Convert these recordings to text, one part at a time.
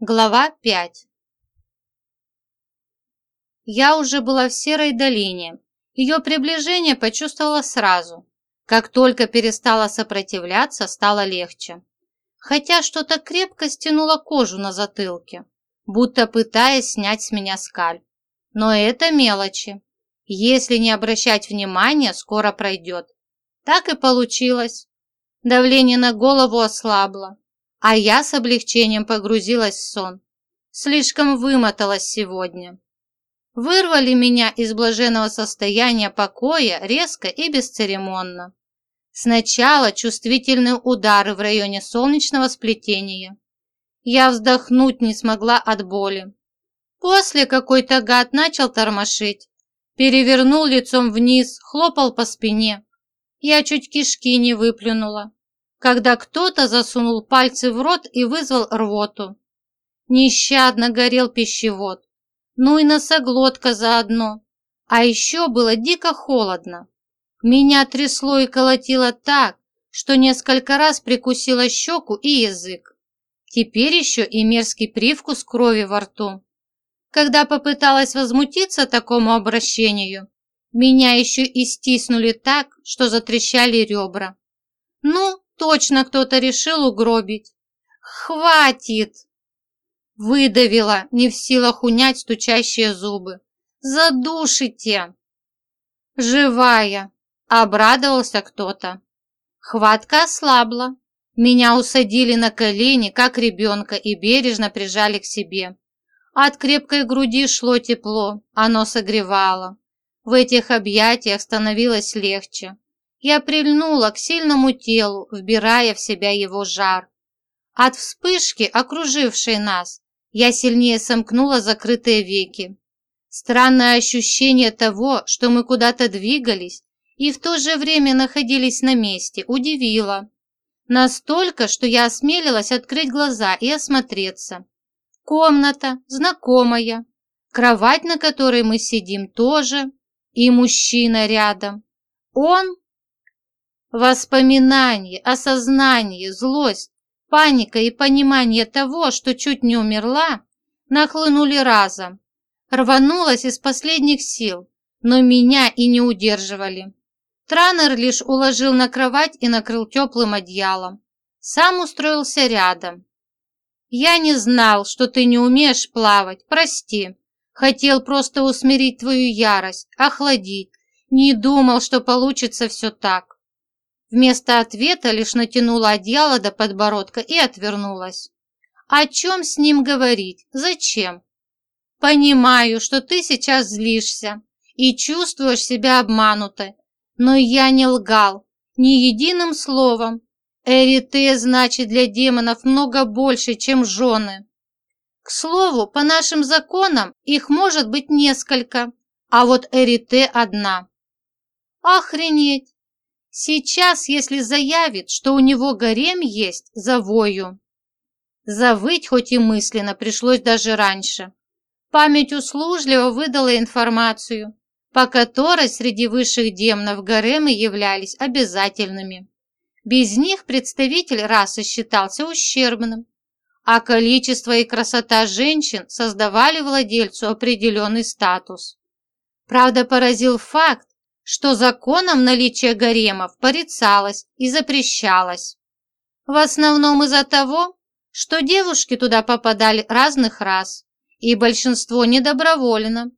Глава 5 Я уже была в Серой долине. Ее приближение почувствовала сразу. Как только перестала сопротивляться, стало легче. Хотя что-то крепко стянуло кожу на затылке, будто пытаясь снять с меня скаль. Но это мелочи. Если не обращать внимания, скоро пройдет. Так и получилось. Давление на голову ослабло, а я с облегчением погрузилась в сон. Слишком вымоталась сегодня. Вырвали меня из блаженного состояния покоя резко и бесцеремонно. Сначала чувствительные удары в районе солнечного сплетения. Я вздохнуть не смогла от боли. После какой-то гад начал тормошить. Перевернул лицом вниз, хлопал по спине. Я чуть кишки не выплюнула когда кто-то засунул пальцы в рот и вызвал рвоту. Нещадно горел пищевод, ну и носоглотка заодно. А еще было дико холодно. Меня трясло и колотило так, что несколько раз прикусила щеку и язык. Теперь еще и мерзкий привкус крови во рту. Когда попыталась возмутиться такому обращению, меня еще и стиснули так, что затрещали ребра. Ну, Точно кто-то решил угробить. Хватит! Выдавила, не в силах унять стучащие зубы. Задушите! Живая! Обрадовался кто-то. Хватка ослабла. Меня усадили на колени, как ребенка, и бережно прижали к себе. От крепкой груди шло тепло, оно согревало. В этих объятиях становилось легче. Я прильнула к сильному телу, вбирая в себя его жар. От вспышки, окружившей нас, я сильнее сомкнула закрытые веки. Странное ощущение того, что мы куда-то двигались и в то же время находились на месте, удивило. Настолько, что я осмелилась открыть глаза и осмотреться. Комната знакомая, кровать, на которой мы сидим, тоже, и мужчина рядом. Он Воспоминания, осознание, злость, паника и понимание того, что чуть не умерла, нахлынули разом. Рванулась из последних сил, но меня и не удерживали. Транер лишь уложил на кровать и накрыл теплым одеялом. Сам устроился рядом. «Я не знал, что ты не умеешь плавать, прости. Хотел просто усмирить твою ярость, охладить. Не думал, что получится все так». Вместо ответа лишь натянула одеяло до подбородка и отвернулась. О чем с ним говорить? Зачем? Понимаю, что ты сейчас злишься и чувствуешь себя обманутой, но я не лгал ни единым словом. Эрите значит для демонов много больше, чем жены. К слову, по нашим законам их может быть несколько, а вот Эрите одна. Охренеть! Сейчас, если заявит, что у него гарем есть, завою. Завыть хоть и мысленно пришлось даже раньше. Память услужливо выдала информацию, по которой среди высших демонов гаремы являлись обязательными. Без них представитель расы считался ущербным, а количество и красота женщин создавали владельцу определенный статус. Правда, поразил факт, что законом наличие гаремов порицалось и запрещалось. В основном из-за того, что девушки туда попадали разных рас, и большинство недобровольно,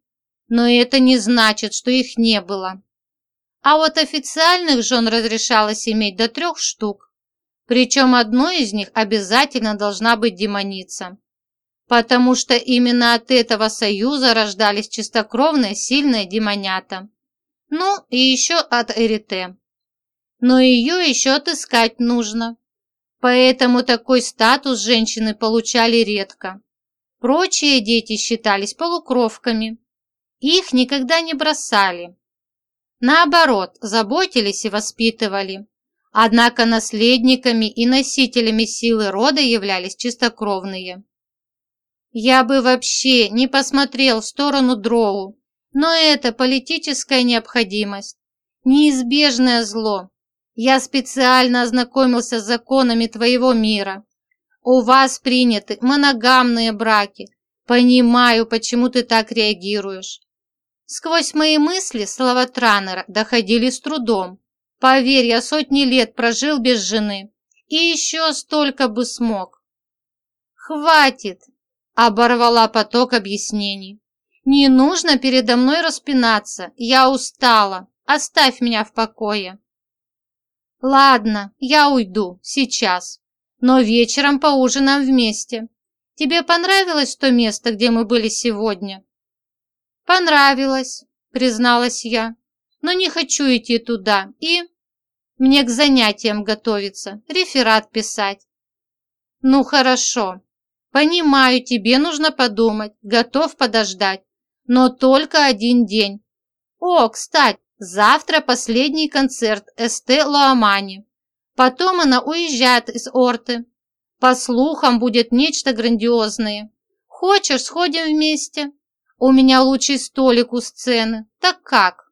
но это не значит, что их не было. А вот официальных жен разрешалось иметь до трех штук, причем одной из них обязательно должна быть демоница, потому что именно от этого союза рождались чистокровные сильные демонята. Ну, и еще от Эрите. Но ее еще отыскать нужно. Поэтому такой статус женщины получали редко. Прочие дети считались полукровками. Их никогда не бросали. Наоборот, заботились и воспитывали. Однако наследниками и носителями силы рода являлись чистокровные. Я бы вообще не посмотрел в сторону Дроу, но это политическая необходимость, неизбежное зло. Я специально ознакомился с законами твоего мира. У вас приняты моногамные браки. Понимаю, почему ты так реагируешь. Сквозь мои мысли слова Транера доходили с трудом. Поверь, я сотни лет прожил без жены. И еще столько бы смог. Хватит, оборвала поток объяснений. Не нужно передо мной распинаться. Я устала. Оставь меня в покое. Ладно, я уйду. Сейчас. Но вечером поужинаем вместе. Тебе понравилось то место, где мы были сегодня? «Понравилось», — призналась я, «но не хочу идти туда и...» «Мне к занятиям готовиться, реферат писать». «Ну хорошо. Понимаю, тебе нужно подумать, готов подождать, но только один день. О, кстати, завтра последний концерт Эсте Лоамани. Потом она уезжает из Орты. По слухам, будет нечто грандиозное. Хочешь, сходим вместе?» У меня лучший столик у сцены. Так как?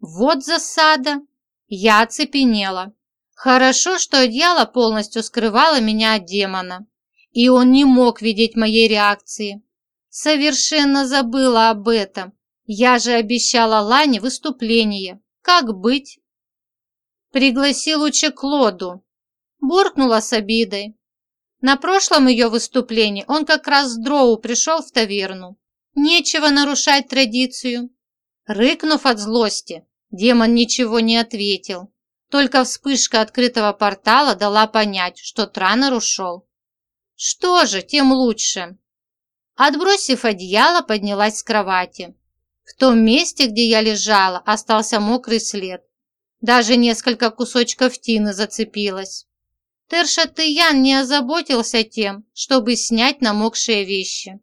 Вот засада. Я оцепенела. Хорошо, что одеяло полностью скрывало меня от демона. И он не мог видеть моей реакции. Совершенно забыла об этом. Я же обещала Лане выступление. Как быть? Пригласи лучше Клоду. Буркнула с обидой. На прошлом ее выступлении он как раз с Дроу пришел в таверну. Нечего нарушать традицию. Рыкнув от злости, демон ничего не ответил. Только вспышка открытого портала дала понять, что Транер ушел. Что же, тем лучше. Отбросив одеяло, поднялась с кровати. В том месте, где я лежала, остался мокрый след. Даже несколько кусочков тины зацепилось. Тершатыян не озаботился тем, чтобы снять намокшие вещи.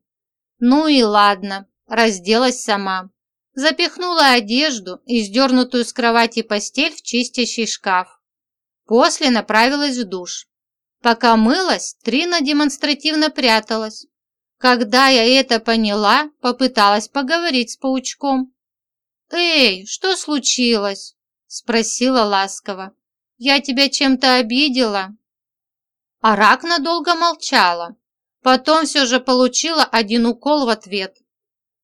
Ну и ладно, разделась сама. Запихнула одежду и сдернутую с кровати постель в чистящий шкаф. После направилась в душ. Пока мылась, Трина демонстративно пряталась. Когда я это поняла, попыталась поговорить с паучком. «Эй, что случилось?» – спросила ласково. «Я тебя чем-то обидела?» Арак надолго молчала, Потом все же получила один укол в ответ.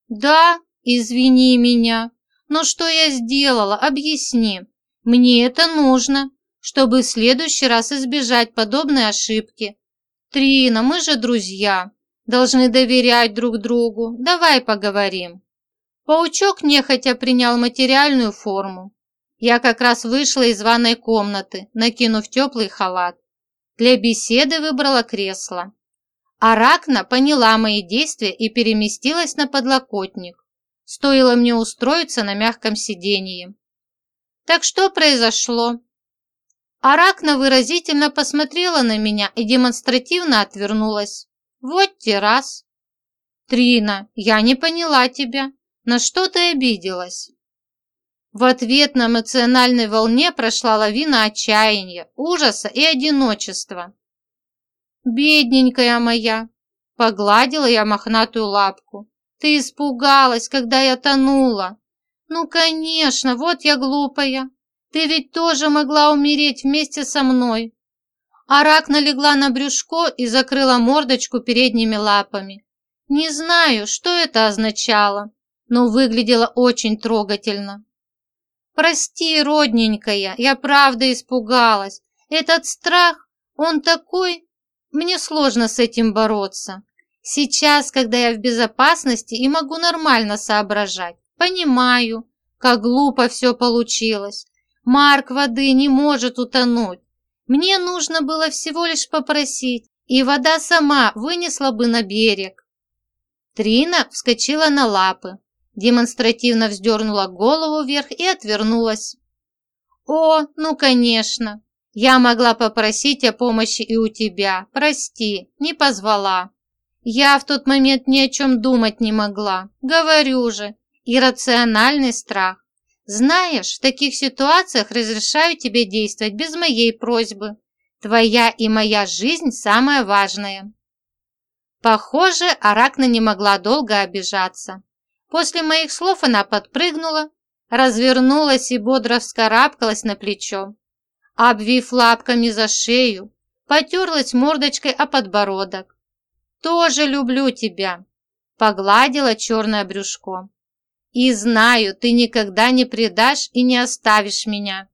«Да, извини меня, но что я сделала, объясни. Мне это нужно, чтобы в следующий раз избежать подобной ошибки. Трина, мы же друзья, должны доверять друг другу, давай поговорим». Паучок нехотя принял материальную форму. Я как раз вышла из ванной комнаты, накинув теплый халат. Для беседы выбрала кресло. Аракна поняла мои действия и переместилась на подлокотник. Стоило мне устроиться на мягком сиденье. Так что произошло? Аракна выразительно посмотрела на меня и демонстративно отвернулась. Вот те раз. Трина, я не поняла тебя. На что ты обиделась? В ответ на эмоциональной волне прошла лавина отчаяния, ужаса и одиночества. «Бедненькая моя!» Погладила я мохнатую лапку. «Ты испугалась, когда я тонула!» «Ну, конечно, вот я глупая! Ты ведь тоже могла умереть вместе со мной!» Арак налегла на брюшко и закрыла мордочку передними лапами. Не знаю, что это означало, но выглядело очень трогательно. «Прости, родненькая, я правда испугалась. Этот страх, он такой, мне сложно с этим бороться. Сейчас, когда я в безопасности и могу нормально соображать, понимаю, как глупо все получилось. Марк воды не может утонуть. Мне нужно было всего лишь попросить, и вода сама вынесла бы на берег. Трина вскочила на лапы, демонстративно вздернула голову вверх и отвернулась. «О, ну конечно! Я могла попросить о помощи и у тебя. Прости, не позвала. Я в тот момент ни о чем думать не могла. Говорю же, иррациональный страх. Знаешь, в таких ситуациях разрешаю тебе действовать без моей просьбы. Твоя и моя жизнь самое важное. Похоже, Аракна не могла долго обижаться. После моих слов она подпрыгнула, развернулась и бодро вскарабкалась на плечо обвив лапками за шею, потерлась мордочкой о подбородок. «Тоже люблю тебя», – погладила черное брюшко. «И знаю, ты никогда не предашь и не оставишь меня».